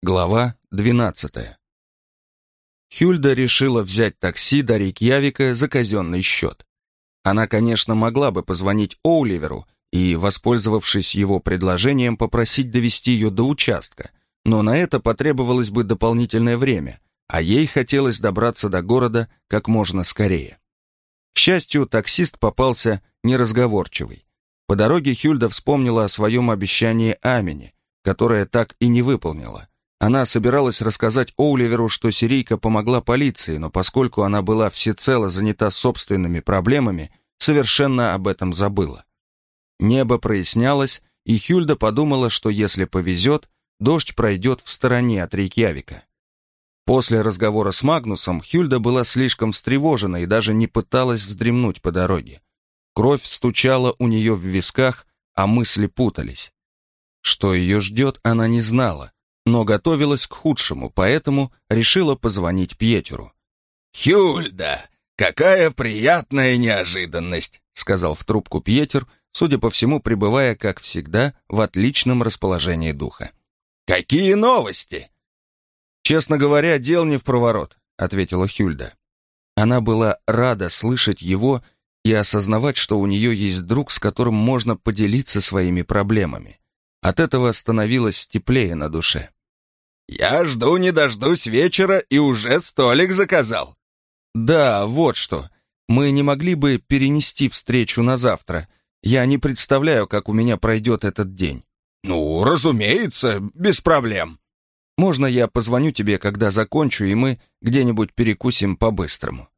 Глава 12. Хюльда решила взять такси до Рейкьявика за казенный счет. Она, конечно, могла бы позвонить Оуливеру и, воспользовавшись его предложением, попросить довести ее до участка, но на это потребовалось бы дополнительное время, а ей хотелось добраться до города как можно скорее. К счастью, таксист попался неразговорчивый. По дороге Хюльда вспомнила о своем обещании Амине, которое так и не выполнила. Она собиралась рассказать Оуливеру, что сирийка помогла полиции, но поскольку она была всецело занята собственными проблемами, совершенно об этом забыла. Небо прояснялось, и Хюльда подумала, что если повезет, дождь пройдет в стороне от Рейкьявика. После разговора с Магнусом Хюльда была слишком встревожена и даже не пыталась вздремнуть по дороге. Кровь стучала у нее в висках, а мысли путались. Что ее ждет, она не знала, но готовилась к худшему, поэтому решила позвонить Пьетеру. «Хюльда, какая приятная неожиданность!» сказал в трубку Пьетер, судя по всему, пребывая, как всегда, в отличном расположении духа. «Какие новости?» «Честно говоря, дел не в проворот», — ответила Хюльда. Она была рада слышать его и осознавать, что у нее есть друг, с которым можно поделиться своими проблемами. От этого становилось теплее на душе. «Я жду не дождусь вечера и уже столик заказал». «Да, вот что. Мы не могли бы перенести встречу на завтра. Я не представляю, как у меня пройдет этот день». «Ну, разумеется, без проблем». «Можно я позвоню тебе, когда закончу, и мы где-нибудь перекусим по-быстрому?»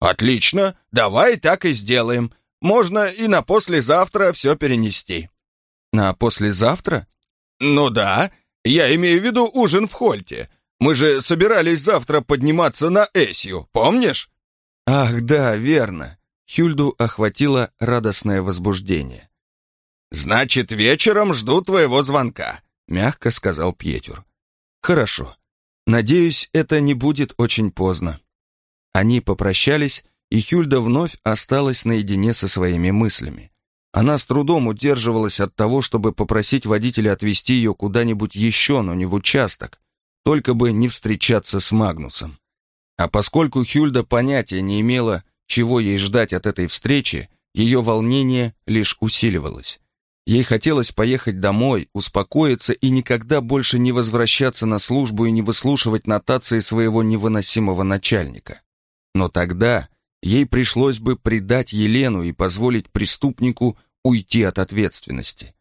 «Отлично, давай так и сделаем. Можно и на послезавтра все перенести». «На послезавтра?» «Ну да, я имею в виду ужин в Хольте. Мы же собирались завтра подниматься на Эсью, помнишь?» «Ах, да, верно». Хюльду охватило радостное возбуждение. «Значит, вечером жду твоего звонка», — мягко сказал Пьетюр. «Хорошо. Надеюсь, это не будет очень поздно». Они попрощались, и Хюльда вновь осталась наедине со своими мыслями. Она с трудом удерживалась от того, чтобы попросить водителя отвезти ее куда-нибудь еще, но не в участок, только бы не встречаться с Магнусом. А поскольку Хюльда понятия не имела, чего ей ждать от этой встречи, ее волнение лишь усиливалось. Ей хотелось поехать домой, успокоиться и никогда больше не возвращаться на службу и не выслушивать нотации своего невыносимого начальника. Но тогда ей пришлось бы предать Елену и позволить преступнику уйти от ответственности.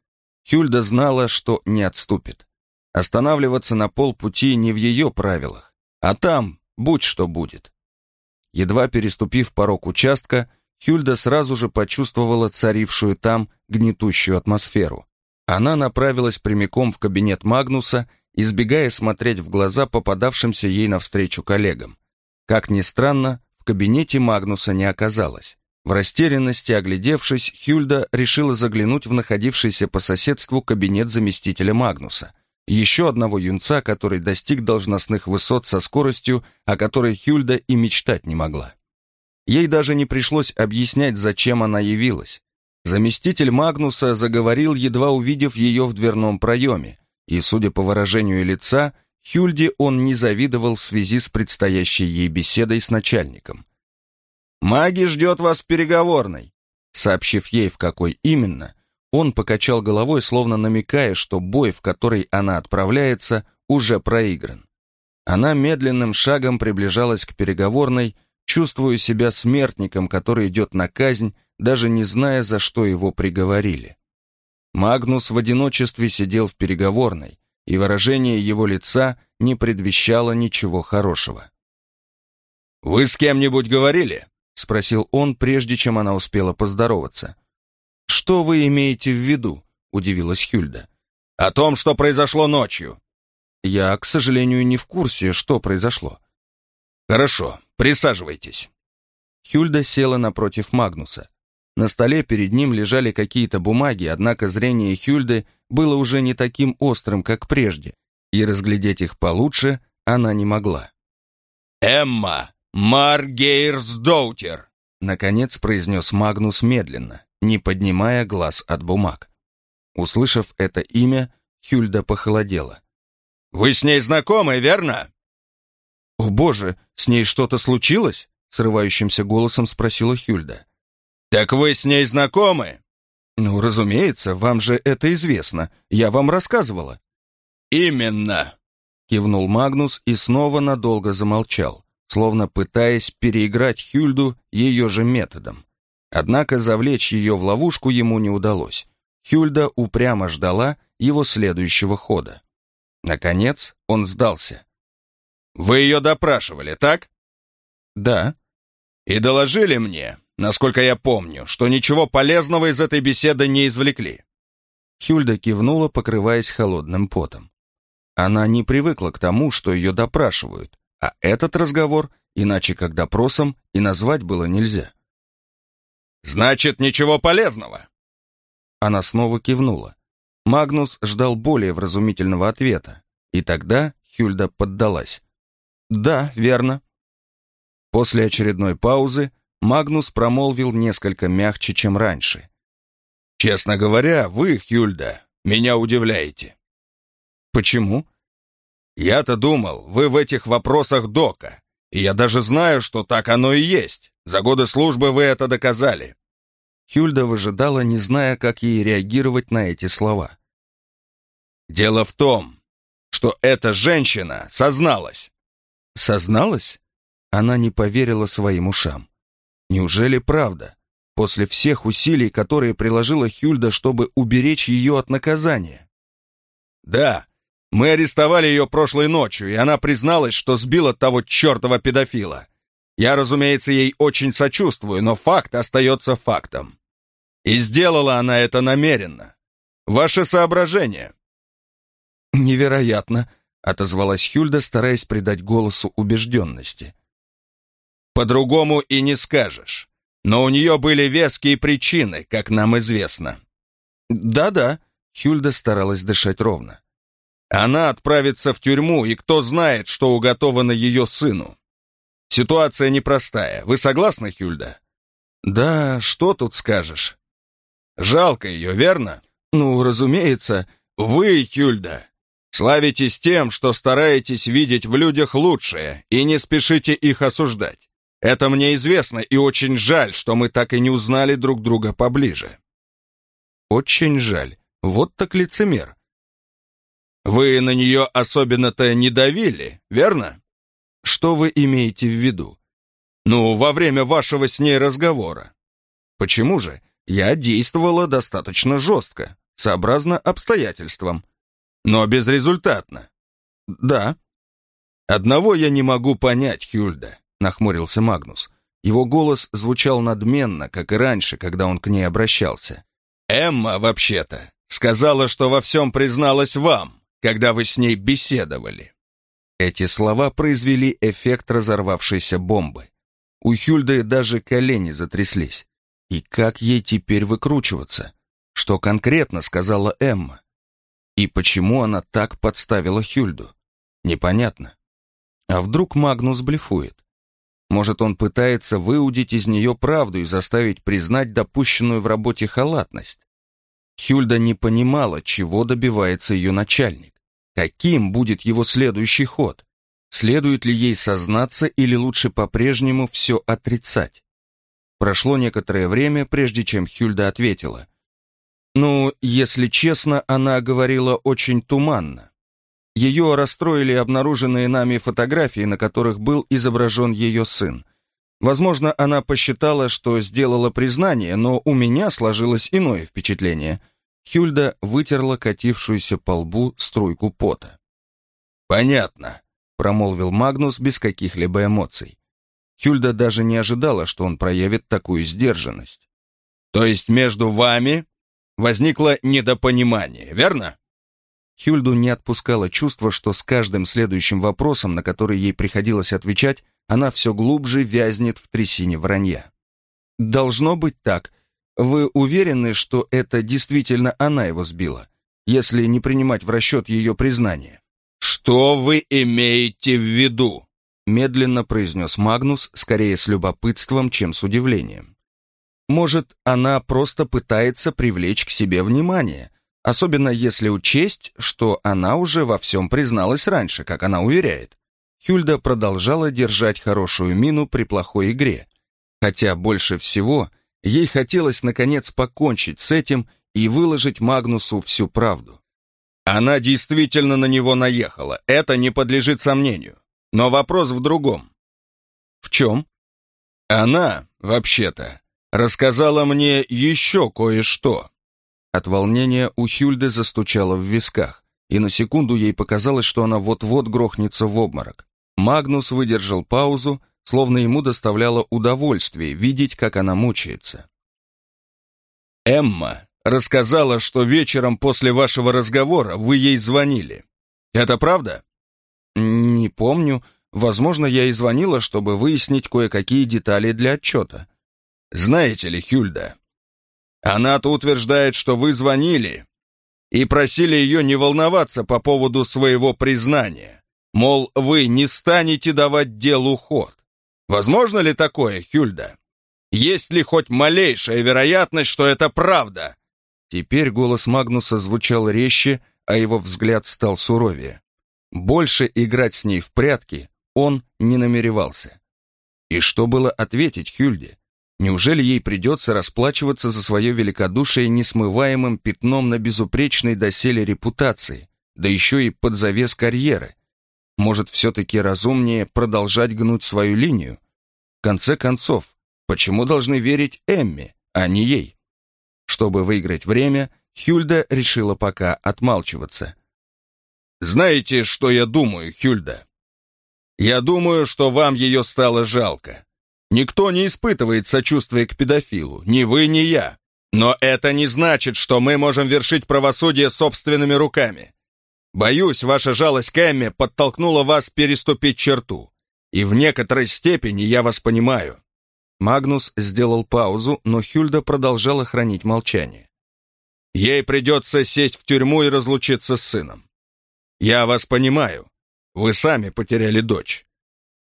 Хюльда знала, что не отступит. Останавливаться на полпути не в ее правилах, а там будь что будет. Едва переступив порог участка, Хюльда сразу же почувствовала царившую там гнетущую атмосферу. Она направилась прямиком в кабинет Магнуса, избегая смотреть в глаза попадавшимся ей навстречу коллегам. Как ни странно, кабинете Магнуса не оказалось. В растерянности, оглядевшись, Хюльда решила заглянуть в находившийся по соседству кабинет заместителя Магнуса, еще одного юнца, который достиг должностных высот со скоростью, о которой Хюльда и мечтать не могла. Ей даже не пришлось объяснять, зачем она явилась. Заместитель Магнуса заговорил, едва увидев ее в дверном проеме, и, судя по выражению лица, Хюльде он не завидовал в связи с предстоящей ей беседой с начальником. «Маги ждет вас в переговорной». Сообщив ей, в какой именно, он покачал головой, словно намекая, что бой, в который она отправляется, уже проигран. Она медленным шагом приближалась к переговорной, чувствуя себя смертником, который идет на казнь, даже не зная, за что его приговорили. Магнус в одиночестве сидел в переговорной, и выражение его лица не предвещало ничего хорошего. «Вы с кем-нибудь говорили?» — спросил он, прежде чем она успела поздороваться. «Что вы имеете в виду?» — удивилась Хюльда. «О том, что произошло ночью». «Я, к сожалению, не в курсе, что произошло». «Хорошо, присаживайтесь». Хюльда села напротив Магнуса. На столе перед ним лежали какие-то бумаги, однако зрение Хюльды было уже не таким острым, как прежде, и разглядеть их получше она не могла. «Эмма!» «Маргейрсдоутер!» Наконец произнес Магнус медленно, не поднимая глаз от бумаг. Услышав это имя, Хюльда похолодела. Вы с ней знакомы, верно?» «О боже, с ней что-то случилось?» срывающимся голосом спросила Хюльда. «Так вы с ней знакомы?» «Ну, разумеется, вам же это известно. Я вам рассказывала». «Именно!» Кивнул Магнус и снова надолго замолчал, словно пытаясь переиграть Хюльду ее же методом. Однако завлечь ее в ловушку ему не удалось. Хюльда упрямо ждала его следующего хода. Наконец он сдался. «Вы ее допрашивали, так?» «Да». «И доложили мне, насколько я помню, что ничего полезного из этой беседы не извлекли». Хюльда кивнула, покрываясь холодным потом. Она не привыкла к тому, что ее допрашивают, а этот разговор, иначе как допросом, и назвать было нельзя. «Значит, ничего полезного!» Она снова кивнула. Магнус ждал более вразумительного ответа, и тогда Хюльда поддалась. «Да, верно». После очередной паузы Магнус промолвил несколько мягче, чем раньше. «Честно говоря, вы, Хюльда, меня удивляете. Почему? Я-то думал, вы в этих вопросах дока. И я даже знаю, что так оно и есть. За годы службы вы это доказали. Хюльда выжидала, не зная, как ей реагировать на эти слова. Дело в том, что эта женщина созналась. Созналась? Она не поверила своим ушам. Неужели правда? После всех усилий, которые приложила Хюльда, чтобы уберечь ее от наказания. Да, мы арестовали ее прошлой ночью, и она призналась, что сбила того чертова педофила. Я, разумеется, ей очень сочувствую, но факт остается фактом. И сделала она это намеренно. Ваше соображение. Невероятно, отозвалась Хюльда, стараясь придать голосу убежденности. По-другому и не скажешь. Но у нее были веские причины, как нам известно. Да-да, Хюльда старалась дышать ровно. Она отправится в тюрьму, и кто знает, что уготовано ее сыну. Ситуация непростая. Вы согласны, Хюльда? Да, что тут скажешь? Жалко ее, верно? Ну, разумеется. Вы, Хюльда, славитесь тем, что стараетесь видеть в людях лучшее и не спешите их осуждать. Это мне известно, и очень жаль, что мы так и не узнали друг друга поближе. Очень жаль. Вот так лицемер. Вы на нее особенно-то не давили, верно? Что вы имеете в виду? Ну, во время вашего с ней разговора. Почему же? Я действовала достаточно жестко, сообразно обстоятельствам. Но безрезультатно. Да. Одного я не могу понять, Хюльда, нахмурился Магнус. Его голос звучал надменно, как и раньше, когда он к ней обращался. Эмма, вообще-то, сказала, что во всем призналась вам когда вы с ней беседовали». Эти слова произвели эффект разорвавшейся бомбы. У Хюльды даже колени затряслись. И как ей теперь выкручиваться? Что конкретно сказала Эмма? И почему она так подставила Хюльду? Непонятно. А вдруг Магнус блефует? Может, он пытается выудить из нее правду и заставить признать допущенную в работе халатность? Хюльда не понимала, чего добивается ее начальник. Каким будет его следующий ход? Следует ли ей сознаться или лучше по-прежнему все отрицать? Прошло некоторое время, прежде чем Хюльда ответила. Ну, если честно, она говорила очень туманно. Ее расстроили обнаруженные нами фотографии, на которых был изображен ее сын. Возможно, она посчитала, что сделала признание, но у меня сложилось иное впечатление – Хюльда вытерла катившуюся по лбу струйку пота. «Понятно», — промолвил Магнус без каких-либо эмоций. Хюльда даже не ожидала, что он проявит такую сдержанность. «То есть между вами возникло недопонимание, верно?» Хюльду не отпускало чувство, что с каждым следующим вопросом, на который ей приходилось отвечать, она все глубже вязнет в трясине вранья. «Должно быть так», вы уверены, что это действительно она его сбила, если не принимать в расчет ее признание? «Что вы имеете в виду?» медленно произнес Магнус, скорее с любопытством, чем с удивлением. Может, она просто пытается привлечь к себе внимание, особенно если учесть, что она уже во всем призналась раньше, как она уверяет. Хюльда продолжала держать хорошую мину при плохой игре, хотя больше всего ей хотелось наконец покончить с этим и выложить Магнусу всю правду. Она действительно на него наехала, это не подлежит сомнению. Но вопрос в другом. В чем? Она, вообще-то, рассказала мне еще кое-что. От волнения у Хюльды застучало в висках, и на секунду ей показалось, что она вот-вот грохнется в обморок. Магнус выдержал паузу, словно ему доставляло удовольствие видеть, как она мучается. «Эмма рассказала, что вечером после вашего разговора вы ей звонили. Это правда?» «Не помню. Возможно, я и звонила, чтобы выяснить кое-какие детали для отчета». «Знаете ли, Хюльда, она-то утверждает, что вы звонили и просили ее не волноваться по поводу своего признания. Мол, вы не станете давать делу ход. Возможно ли такое, Хюльда? Есть ли хоть малейшая вероятность, что это правда?» Теперь голос Магнуса звучал резче, а его взгляд стал суровее. Больше играть с ней в прятки он не намеревался. И что было ответить Хюльде? Неужели ей придется расплачиваться за свое великодушие несмываемым пятном на безупречной доселе репутации, да еще и под завес карьеры? Может, все-таки разумнее продолжать гнуть свою линию? В конце концов, почему должны верить Эмме, а не ей? Чтобы выиграть время, Хюльда решила пока отмалчиваться. «Знаете, что я думаю, Хюльда? Я думаю, что вам ее стало жалко. Никто не испытывает сочувствия к педофилу, ни вы, ни я. Но это не значит, что мы можем вершить правосудие собственными руками. Боюсь, ваша жалость к Эмме подтолкнула вас переступить черту. И в некоторой степени я вас понимаю. Магнус сделал паузу, но Хюльда продолжала хранить молчание. «Ей придется сесть в тюрьму и разлучиться с сыном. Я вас понимаю. Вы сами потеряли дочь.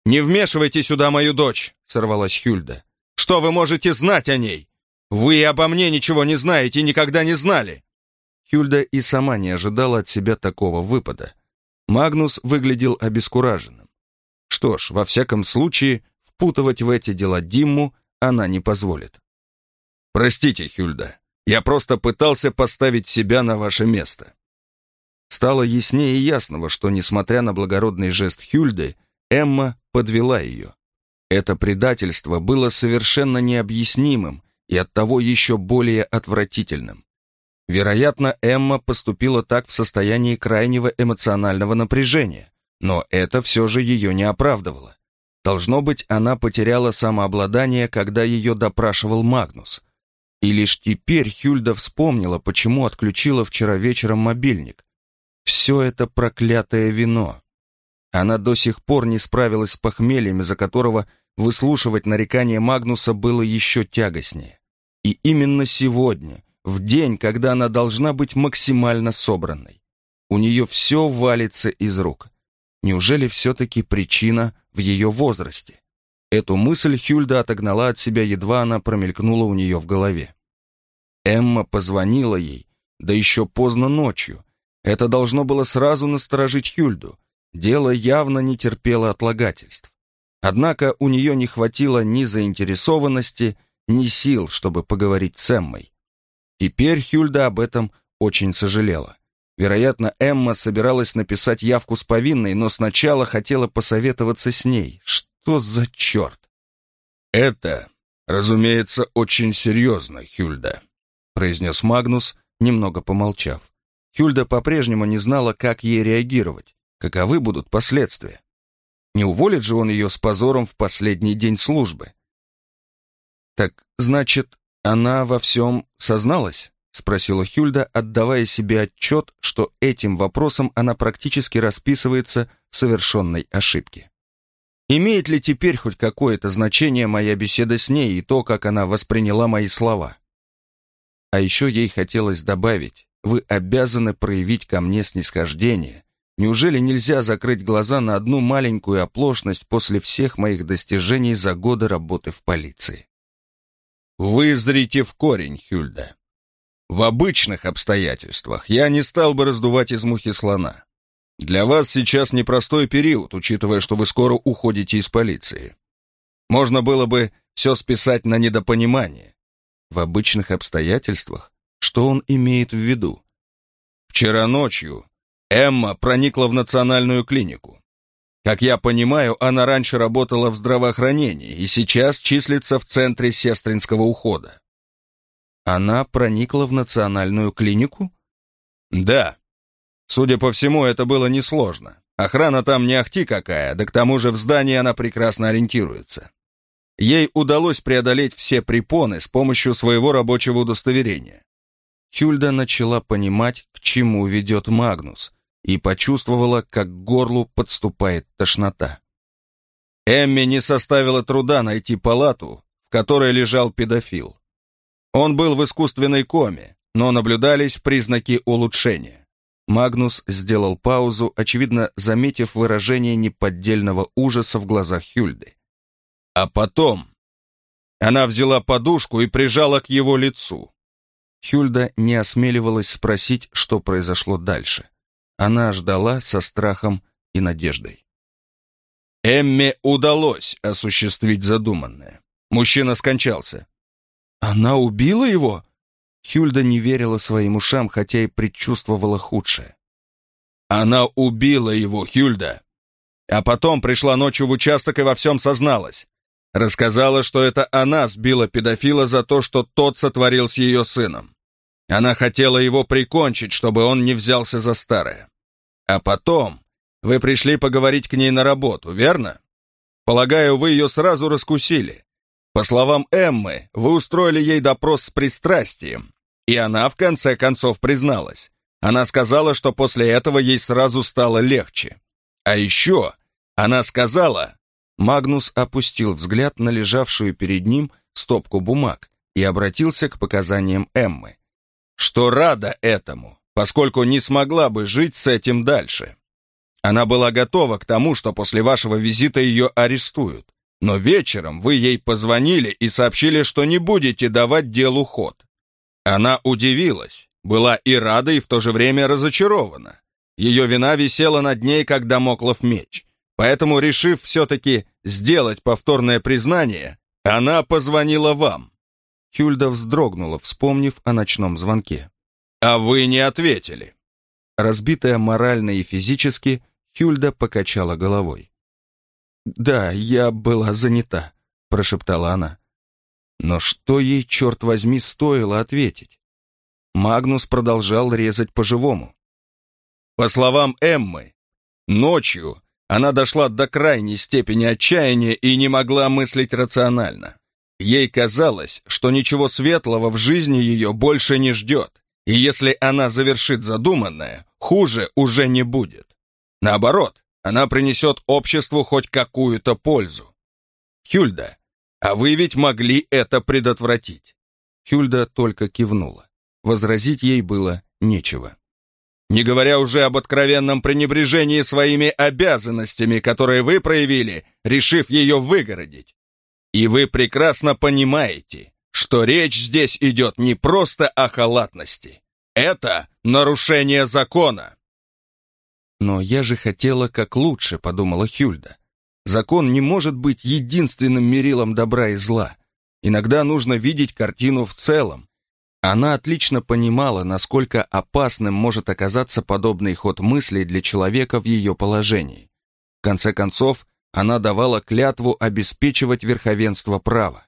«Не вмешивайте сюда мою дочь!» — сорвалась Хюльда. «Что вы можете знать о ней? Вы обо мне ничего не знаете и никогда не знали!» Хюльда и сама не ожидала от себя такого выпада. Магнус выглядел обескураженным. Что ж, во всяком случае, впутывать в эти дела Димму она не позволит. «Простите, Хюльда, я просто пытался поставить себя на ваше место». Стало яснее и ясного, что, несмотря на благородный жест Хюльды, Эмма подвела ее. Это предательство было совершенно необъяснимым и оттого еще более отвратительным. Вероятно, Эмма поступила так в состоянии крайнего эмоционального напряжения, но это все же ее не оправдывало. Должно быть, она потеряла самообладание, когда ее допрашивал Магнус. И лишь теперь Хюльда вспомнила, почему отключила вчера вечером мобильник. Все это проклятое вино. Она до сих пор не справилась с похмельем, из-за которого выслушивать нарекания Магнуса было еще тягостнее. И именно сегодня, в день, когда она должна быть максимально собранной, у нее все валится из рук. Неужели все-таки причина в ее возрасте? Эту мысль Хюльда отогнала от себя, едва она промелькнула у нее в голове. Эмма позвонила ей, да еще поздно ночью. Это должно было сразу насторожить Хюльду. Дело явно не терпело отлагательств. Однако у нее не хватило ни заинтересованности, ни сил, чтобы поговорить с Эммой. Теперь Хюльда об этом очень сожалела. Вероятно, Эмма собиралась написать явку с повинной, но сначала хотела посоветоваться с ней. Что за черт? «Это, разумеется, очень серьезно, Хюльда», произнес Магнус, немного помолчав. Хюльда по-прежнему не знала, как ей реагировать. Каковы будут последствия? Не уволит же он ее с позором в последний день службы? Так, значит, она во всем созналась? Спросила Хюльда, отдавая себе отчет, что этим вопросом она практически расписывается в совершенной ошибке. Имеет ли теперь хоть какое-то значение моя беседа с ней и то, как она восприняла мои слова? А еще ей хотелось добавить, вы обязаны проявить ко мне снисхождение Неужели нельзя закрыть глаза на одну маленькую оплошность после всех моих достижений за годы работы в полиции? Вызрите в корень, Хюльда. в обычных обстоятельствах я не стал бы раздувать из мухи слона. Для вас сейчас непростой период, учитывая, что вы скоро уходите из полиции. Можно было бы все списать на недопонимание. В обычных обстоятельствах? Что он имеет в виду? Вчера ночью Эмма проникла в национальную клинику. Как я понимаю, она раньше работала в здравоохранении и сейчас числится в центре сестринского ухода. Она проникла в национальную клинику? Да. Судя по всему, это было несложно. Охрана там не ахти какая, да к тому же в здании она прекрасно ориентируется. Ей удалось преодолеть все препоны с помощью своего рабочего удостоверения. Хюльда начала понимать, к чему ведет Магнус, и почувствовала, как к горлу подступает тошнота. Эмми не составило труда найти палату, в которой лежал педофил. Он был в искусственной коме, но наблюдались признаки улучшения. Магнус сделал паузу, очевидно, заметив выражение неподдельного ужаса в глазах Хюльды. А потом она взяла подушку и прижала к его лицу. Хюльда не осмеливалась спросить, что произошло дальше. Она ждала со страхом и надеждой. Эмме удалось осуществить задуманное. Мужчина скончался. «Она убила его?» Хюльда не верила своим ушам, хотя и предчувствовала худшее. «Она убила его, Хюльда. А потом пришла ночью в участок и во всем созналась. Рассказала, что это она сбила педофила за то, что тот сотворил с ее сыном. Она хотела его прикончить, чтобы он не взялся за старое. А потом вы пришли поговорить к ней на работу, верно? Полагаю, вы ее сразу раскусили. По словам Эммы, вы устроили ей допрос с пристрастием, и она в конце концов призналась. Она сказала, что после этого ей сразу стало легче. А еще она сказала... Магнус опустил взгляд на лежавшую перед ним стопку бумаг и обратился к показаниям Эммы. Что рада этому, поскольку не смогла бы жить с этим дальше. Она была готова к тому, что после вашего визита ее арестуют. Но вечером вы ей позвонили и сообщили, что не будете давать делу ход. Она удивилась, была и рада, и в то же время разочарована. Ее вина висела над ней, как домоклов меч. Поэтому, решив все-таки сделать повторное признание, она позвонила вам. Хюльда вздрогнула, вспомнив о ночном звонке. «А вы не ответили». Разбитая морально и физически, Хюльда покачала головой. «Да, я была занята», — прошептала она. Но что ей, черт возьми, стоило ответить? Магнус продолжал резать по-живому. По словам Эммы, ночью она дошла до крайней степени отчаяния и не могла мыслить рационально. Ей казалось, что ничего светлого в жизни ее больше не ждет. И если она завершит задуманное, хуже уже не будет. Наоборот, она принесет обществу хоть какую-то пользу. Хюльда, а вы ведь могли это предотвратить. Хюльда только кивнула. Возразить ей было нечего. Не говоря уже об откровенном пренебрежении своими обязанностями, которые вы проявили, решив ее выгородить. И вы прекрасно понимаете, что речь здесь идет не просто о халатности. Это нарушение закона. Но я же хотела как лучше, подумала Хюльда. Закон не может быть единственным мерилом добра и зла. Иногда нужно видеть картину в целом. Она отлично понимала, насколько опасным может оказаться подобный ход мыслей для человека в ее положении. В конце концов, она давала клятву обеспечивать верховенство права.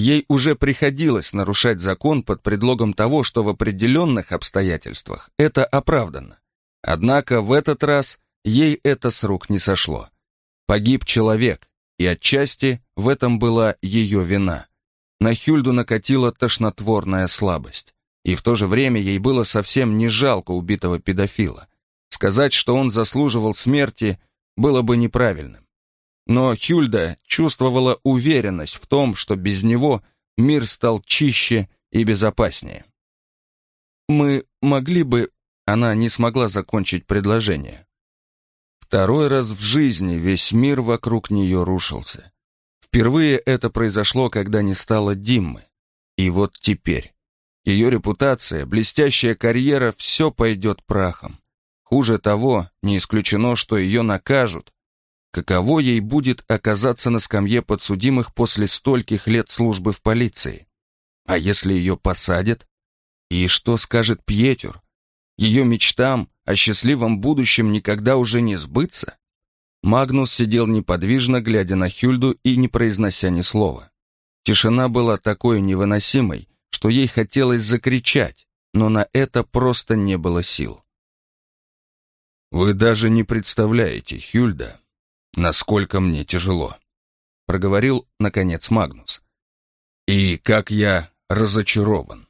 Ей уже приходилось нарушать закон под предлогом того, что в определенных обстоятельствах это оправдано. Однако в этот раз ей это с рук не сошло. Погиб человек, и отчасти в этом была ее вина. На Хюльду накатила тошнотворная слабость, и в то же время ей было совсем не жалко убитого педофила. Сказать, что он заслуживал смерти, было бы неправильным. Но Хюльда чувствовала уверенность в том, что без него мир стал чище и безопаснее. «Мы могли бы...» Она не смогла закончить предложение. Второй раз в жизни весь мир вокруг нее рушился. Впервые это произошло, когда не стало Диммы. И вот теперь. Ее репутация, блестящая карьера, все пойдет прахом. Хуже того, не исключено, что ее накажут. Каково ей будет оказаться на скамье подсудимых после стольких лет службы в полиции? А если ее посадят? И что скажет Пьетюр? Ее мечтам о счастливом будущем никогда уже не сбыться? Магнус сидел неподвижно, глядя на Хюльду и не произнося ни слова. Тишина была такой невыносимой, что ей хотелось закричать, но на это просто не было сил. «Вы даже не представляете, Хюльда, насколько мне тяжело», проговорил, наконец, Магнус. «И как я разочарован.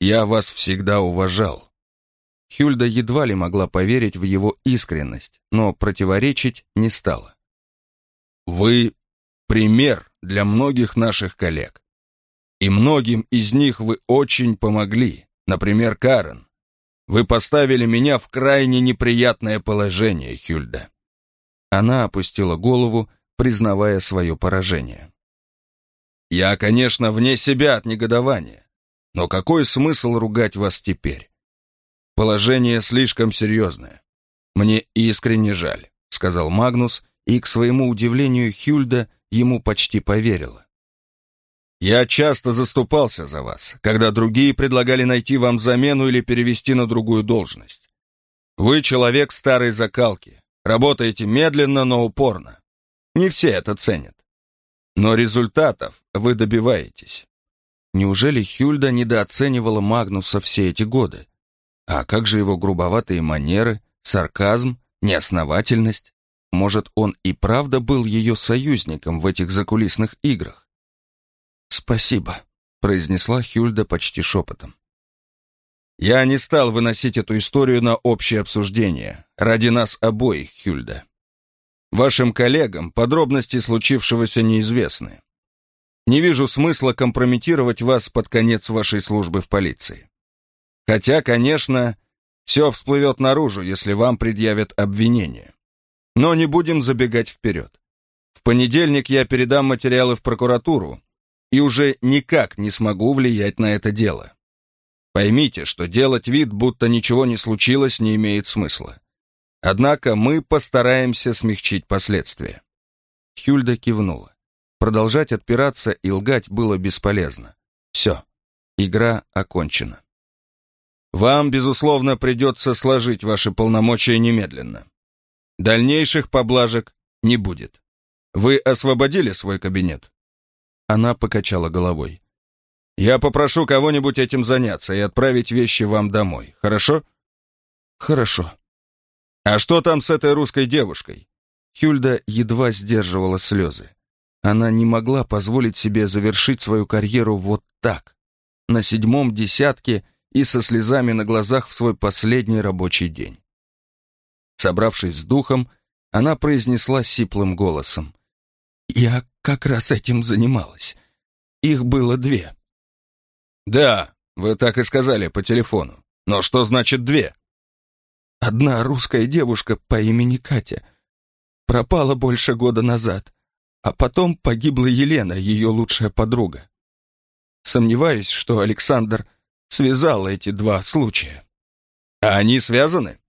Я вас всегда уважал». Хюльда едва ли могла поверить в его искренность, но противоречить не стала. «Вы пример для многих наших коллег. И многим из них вы очень помогли, например, Карен. Вы поставили меня в крайне неприятное положение, Хюльда». Она опустила голову, признавая свое поражение. «Я, конечно, вне себя от негодования, но какой смысл ругать вас теперь? Положение слишком серьезное. Мне искренне жаль», — сказал Магнус, и, к своему удивлению, Хюльда ему почти поверила. Я часто заступался за вас, когда другие предлагали найти вам замену или перевести на другую должность. Вы человек старой закалки, работаете медленно, но упорно. Не все это ценят. Но результатов вы добиваетесь. Неужели Хюльда недооценивала Магнуса все эти годы? А как же его грубоватые манеры, сарказм, неосновательность? Может, он и правда был ее союзником в этих закулисных играх? «Спасибо», — произнесла Хюльда почти шепотом. «Я не стал выносить эту историю на общее обсуждение. Ради нас обоих, Хюльда. Вашим коллегам подробности случившегося неизвестны. Не вижу смысла компрометировать вас под конец вашей службы в полиции. Хотя, конечно, все всплывет наружу, если вам предъявят обвинение. Но не будем забегать вперед. В понедельник я передам материалы в прокуратуру, и уже никак не смогу влиять на это дело. Поймите, что делать вид, будто ничего не случилось, не имеет смысла. Однако мы постараемся смягчить последствия». Хюльда кивнула. Продолжать отпираться и лгать было бесполезно. Все, игра окончена. Вам, безусловно, придется сложить ваши полномочия немедленно. Дальнейших поблажек не будет. Вы освободили свой кабинет? Она покачала головой. «Я попрошу кого-нибудь этим заняться и отправить вещи вам домой, хорошо?» «Хорошо». «А что там с этой русской девушкой?» Хюльда едва сдерживала слезы. Она не могла позволить себе завершить свою карьеру вот так, на седьмом десятке и со слезами на глазах в свой последний рабочий день. Собравшись с духом, она произнесла сиплым голосом. «Я как раз этим занималась. Их было две». «Да, вы так и сказали по телефону. Но что значит две?» «Одна русская девушка по имени Катя пропала больше года назад, а потом погибла Елена, ее лучшая подруга. Сомневаюсь, что Александр связал эти два случая». «А они связаны?»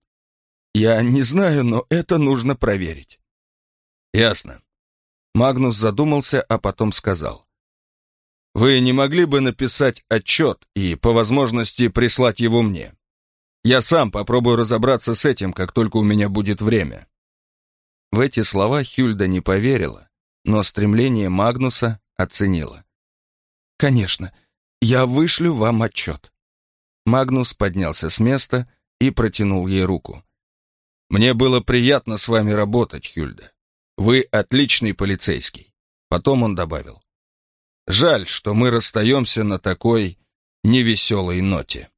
«Я не знаю, но это нужно проверить». «Ясно. Магнус задумался, а потом сказал. «Вы не могли бы написать отчет и, по возможности, прислать его мне? Я сам попробую разобраться с этим, как только у меня будет время». В эти слова Хюльда не поверила, но стремление Магнуса оценила. «Конечно, я вышлю вам отчет». Магнус поднялся с места и протянул ей руку. «Мне было приятно с вами работать, Хюльда. Вы отличный полицейский. Потом он добавил. Жаль, что мы расстаемся на такой невеселой ноте.